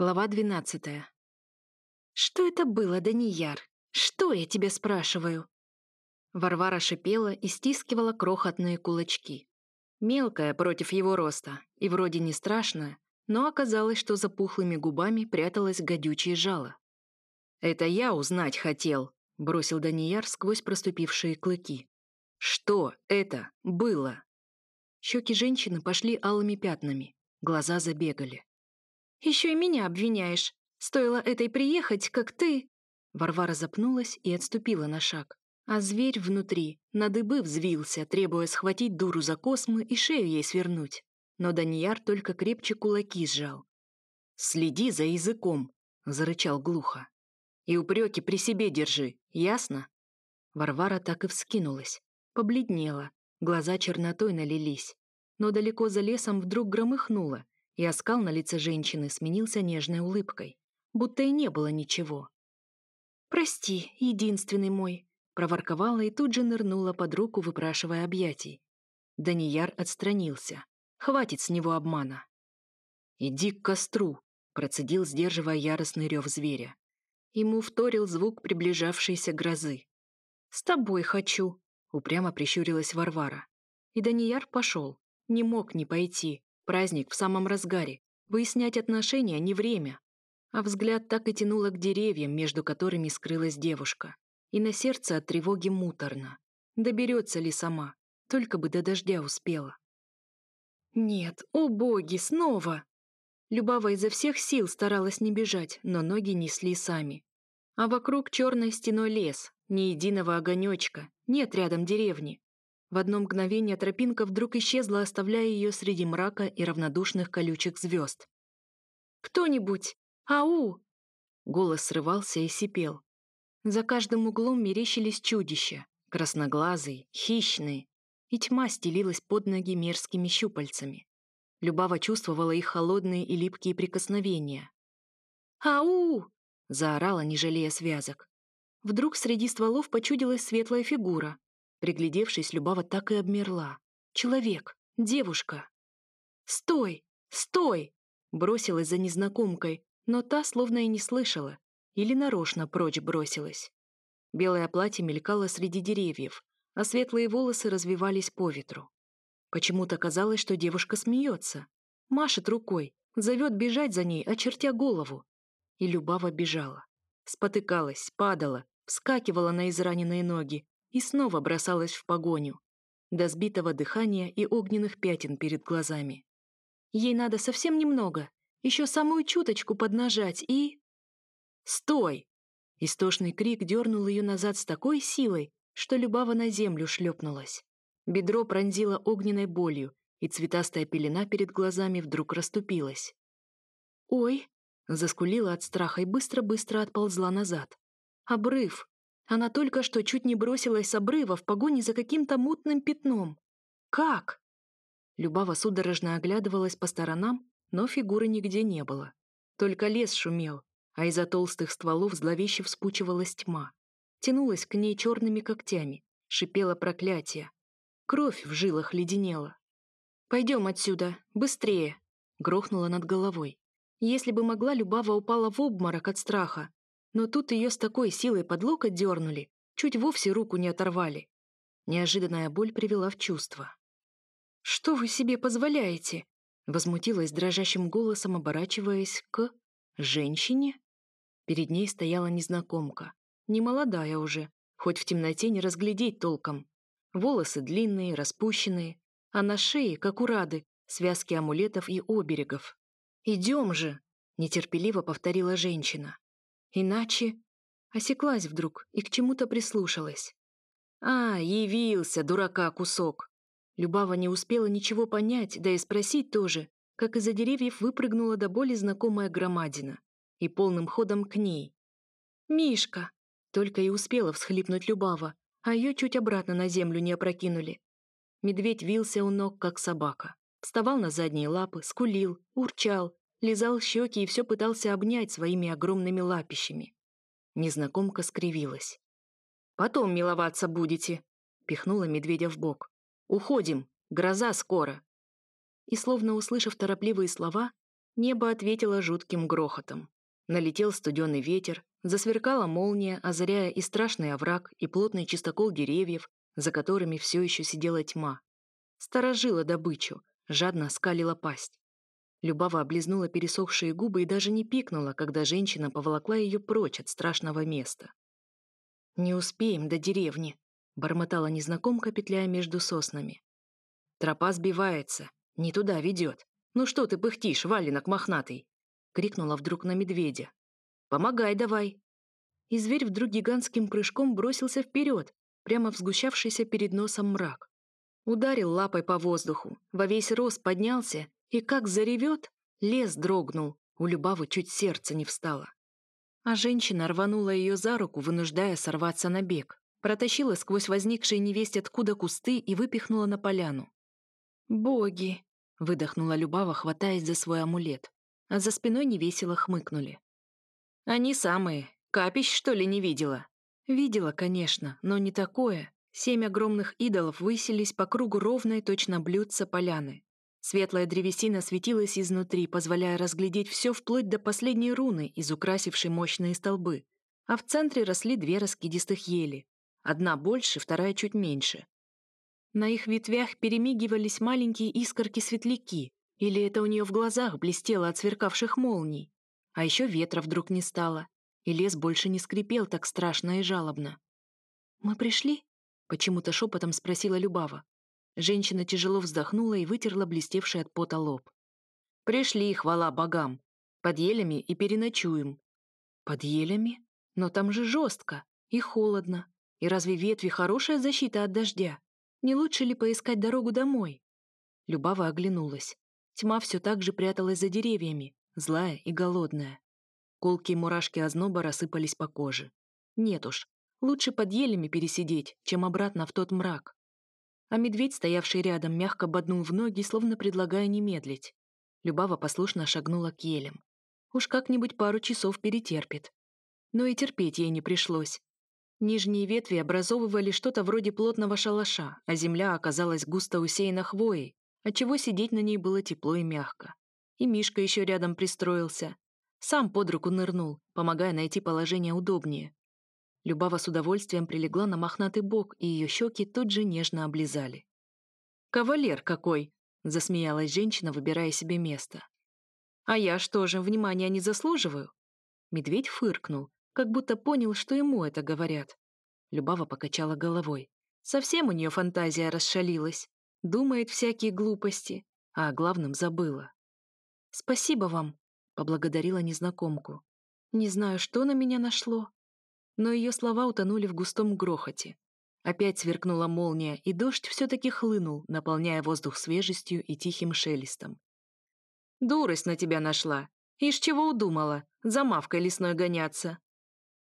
Глава двенадцатая. «Что это было, Данияр? Что я тебя спрашиваю?» Варвара шипела и стискивала крохотные кулачки. Мелкая против его роста и вроде не страшная, но оказалось, что за пухлыми губами пряталось гадючее жало. «Это я узнать хотел», — бросил Данияр сквозь проступившие клыки. «Что это было?» Щеки женщины пошли алыми пятнами, глаза забегали. Еще и меня обвиняешь. Стоило этой приехать, как ты...» Варвара запнулась и отступила на шаг. А зверь внутри на дыбы взвился, требуя схватить дуру за космы и шею ей свернуть. Но Данияр только крепче кулаки сжал. «Следи за языком», — зарычал глухо. «И упреки при себе держи, ясно?» Варвара так и вскинулась, побледнела, глаза чернотой налились. Но далеко за лесом вдруг громыхнуло, и оскал на лице женщины сменился нежной улыбкой, будто и не было ничего. «Прости, единственный мой», — проворковала и тут же нырнула под руку, выпрашивая объятий. Данияр отстранился. Хватит с него обмана. «Иди к костру», — процедил, сдерживая яростный рев зверя. Ему вторил звук приближавшейся грозы. «С тобой хочу», — упрямо прищурилась Варвара. И Данияр пошел, не мог не пойти, Праздник в самом разгаре. Выяснять отношения не время. А взгляд так и тянуло к деревьям, между которыми скрылась девушка. И на сердце от тревоги муторно. Доберется ли сама? Только бы до дождя успела. Нет, о боги, снова! Любава изо всех сил старалась не бежать, но ноги несли сами. А вокруг черной стеной лес, ни единого огонечка, нет рядом деревни. В одно мгновение тропинка вдруг исчезла, оставляя ее среди мрака и равнодушных колючих звезд. «Кто-нибудь! Ау!» Голос срывался и сипел. За каждым углом мерещились чудища, красноглазые, хищные, и тьма стелилась под ноги мерзкими щупальцами. Любава чувствовала их холодные и липкие прикосновения. «Ау!» — заорала, не жалея связок. Вдруг среди стволов почудилась светлая фигура, Приглядевшись, Любава так и обмерла. Человек, девушка. «Стой! Стой!» Бросилась за незнакомкой, но та словно и не слышала. Или нарочно прочь бросилась. Белое платье мелькало среди деревьев, а светлые волосы развивались по ветру. Почему-то казалось, что девушка смеется. Машет рукой, зовет бежать за ней, очертя голову. И Любава бежала. Спотыкалась, падала, вскакивала на израненные ноги, и снова бросалась в погоню, до сбитого дыхания и огненных пятен перед глазами. Ей надо совсем немного, еще самую чуточку поднажать и... «Стой!» Истошный крик дернул ее назад с такой силой, что Любава на землю шлепнулась. Бедро пронзило огненной болью, и цветастая пелена перед глазами вдруг расступилась. «Ой!» — заскулила от страха и быстро-быстро отползла назад. «Обрыв! Она только что чуть не бросилась с обрыва в погоне за каким-то мутным пятном. Как? Любава судорожно оглядывалась по сторонам, но фигуры нигде не было. Только лес шумел, а из-за толстых стволов зловеще вспучивалась тьма. Тянулась к ней черными когтями, шипела проклятие. Кровь в жилах леденела. «Пойдем отсюда, быстрее!» грохнула над головой. Если бы могла, Любава упала в обморок от страха, но тут ее с такой силой под локоть дернули, чуть вовсе руку не оторвали. Неожиданная боль привела в чувство. «Что вы себе позволяете?» Возмутилась дрожащим голосом, оборачиваясь к... женщине. Перед ней стояла незнакомка. Немолодая уже, хоть в темноте не разглядеть толком. Волосы длинные, распущенные, а на шее, как у Рады, связки амулетов и оберегов. «Идем же!» — нетерпеливо повторила женщина. Иначе... Осеклась вдруг и к чему-то прислушалась. «А, явился, дурака, кусок!» Любава не успела ничего понять, да и спросить тоже, как из-за деревьев выпрыгнула до боли знакомая громадина и полным ходом к ней. «Мишка!» Только и успела всхлипнуть Любава, а ее чуть обратно на землю не опрокинули. Медведь вился у ног, как собака. Вставал на задние лапы, скулил, урчал, лизал щеки и все пытался обнять своими огромными лапищами. Незнакомка скривилась. «Потом миловаться будете», — пихнула медведя в бок. «Уходим, гроза скоро». И, словно услышав торопливые слова, Небо ответило жутким грохотом. Налетел студеный ветер, засверкала молния, озаряя и страшный овраг, и плотный чистокол деревьев, за которыми все еще сидела тьма. Сторожила добычу, жадно скалила пасть. Любава облизнула пересохшие губы и даже не пикнула, когда женщина поволокла ее прочь от страшного места. «Не успеем до деревни», — бормотала незнакомка, петляя между соснами. «Тропа сбивается, не туда ведет. Ну что ты пыхтишь, валенок мохнатый?» — крикнула вдруг на медведя. «Помогай давай!» И зверь вдруг гигантским прыжком бросился вперед, прямо в сгущавшийся перед носом мрак. Ударил лапой по воздуху, во весь рост поднялся, и как заревет, лес дрогнул, у Любавы чуть сердце не встало. А женщина рванула ее за руку, вынуждая сорваться на бег, протащила сквозь возникшие невесть откуда кусты и выпихнула на поляну. «Боги!» — выдохнула Любава, хватаясь за свой амулет, а за спиной невесело хмыкнули. «Они самые. Капищ, что ли, не видела?» «Видела, конечно, но не такое. Семь огромных идолов высились по кругу ровной точно блюдца поляны. Светлая древесина светилась изнутри, позволяя разглядеть все вплоть до последней руны, изукрасившей мощные столбы. А в центре росли две раскидистых ели. Одна больше, вторая чуть меньше. На их ветвях перемигивались маленькие искорки-светляки, или это у нее в глазах блестело от сверкавших молний. А еще ветра вдруг не стало, и лес больше не скрипел так страшно и жалобно. «Мы пришли?» — почему-то шепотом спросила Любава. Женщина тяжело вздохнула и вытерла блестевший от пота лоб. «Пришли, хвала богам. Под елями и переночуем». «Под елями? Но там же жестко и холодно. И разве ветви хорошая защита от дождя?» Не лучше ли поискать дорогу домой? Любава оглянулась. Тьма все так же пряталась за деревьями, злая и голодная. Колки и мурашки озноба рассыпались по коже. Нет уж, лучше под елями пересидеть, чем обратно в тот мрак. А медведь, стоявший рядом, мягко боднул в ноги, словно предлагая не медлить. Любава послушно шагнула к елям. Уж как-нибудь пару часов перетерпит. Но и терпеть ей не пришлось. Нижние ветви образовывали что-то вроде плотного шалаша, а земля оказалась густо усеяна хвоей, отчего сидеть на ней было тепло и мягко. И Мишка еще рядом пристроился. Сам под руку нырнул, помогая найти положение удобнее. Любава с удовольствием прилегла на мохнатый бок, и ее щеки тут же нежно облизали. «Кавалер какой!» — засмеялась женщина, выбирая себе место. «А я что же, внимания не заслуживаю?» Медведь фыркнул, как будто понял, что ему это говорят. Любава покачала головой. Совсем у нее фантазия расшалилась. Думает всякие глупости, а о главном забыла. «Спасибо вам», — поблагодарила незнакомку. «Не знаю, что на меня нашло». Но ее слова утонули в густом грохоте. Опять сверкнула молния, и дождь все-таки хлынул, наполняя воздух свежестью и тихим шелестом. «Дурость на тебя нашла. Ишь чего удумала? За мавкой лесной гоняться.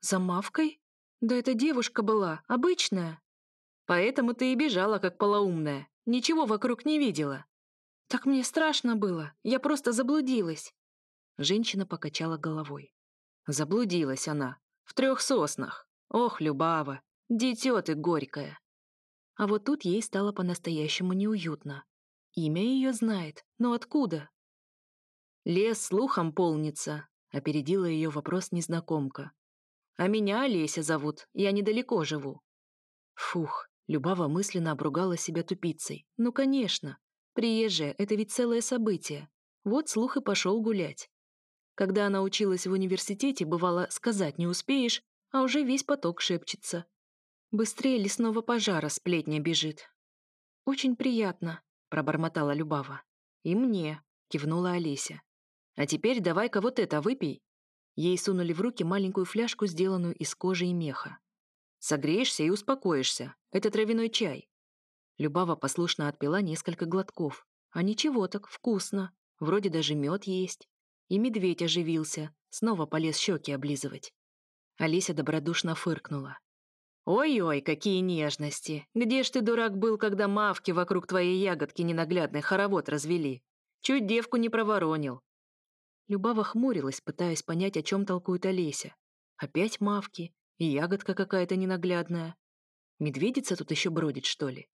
За Мавкой? Да эта девушка была, обычная. Поэтому ты и бежала, как полоумная. Ничего вокруг не видела. Так мне страшно было. Я просто заблудилась. Женщина покачала головой. Заблудилась она. В трех соснах. Ох, Любава, дитё ты горькая. А вот тут ей стало по-настоящему неуютно. Имя ее знает, но откуда? Лес слухом полнится, опередила ее вопрос незнакомка. А меня Олеся зовут, я недалеко живу». Фух, Любава мысленно обругала себя тупицей. Ну, конечно. Приезжая — это ведь целое событие. Вот слух и пошел гулять. Когда она училась в университете, бывало, сказать не успеешь, а уже весь поток шепчется. Быстрее лесного пожара сплетня бежит. «Очень приятно», — пробормотала Любава. «И мне», — кивнула Олеся. «А теперь давай-ка вот это выпей». Ей сунули в руки маленькую фляжку, сделанную из кожи и меха. «Согреешься и успокоишься. Это травяной чай». Любава послушно отпила несколько глотков. А ничего так, вкусно. Вроде даже мед есть. И медведь оживился, снова полез щеки облизывать. Олеся добродушно фыркнула. «Ой-ой, какие нежности! Где ж ты, дурак, был, когда мавки вокруг твоей ягодки ненаглядной хоровод развели? Чуть девку не проворонил. Любава хмурилась, пытаясь понять, о чем толкует Олеся. Опять мавки и ягодка какая-то ненаглядная. Медведица тут еще бродит, что ли?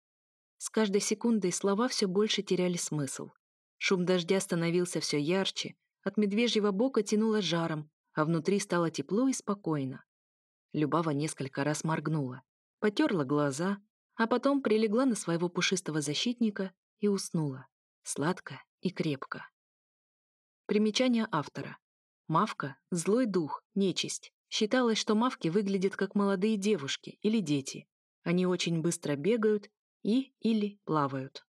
С каждой секундой слова все больше теряли смысл. Шум дождя становился все ярче, От медвежьего бока тянуло жаром, а внутри стало тепло и спокойно. Любава несколько раз моргнула, потерла глаза, а потом прилегла на своего пушистого защитника и уснула, сладко и крепко. Примечание автора. Мавка – злой дух, нечисть. Считалось, что мавки выглядят как молодые девушки или дети. Они очень быстро бегают и или плавают.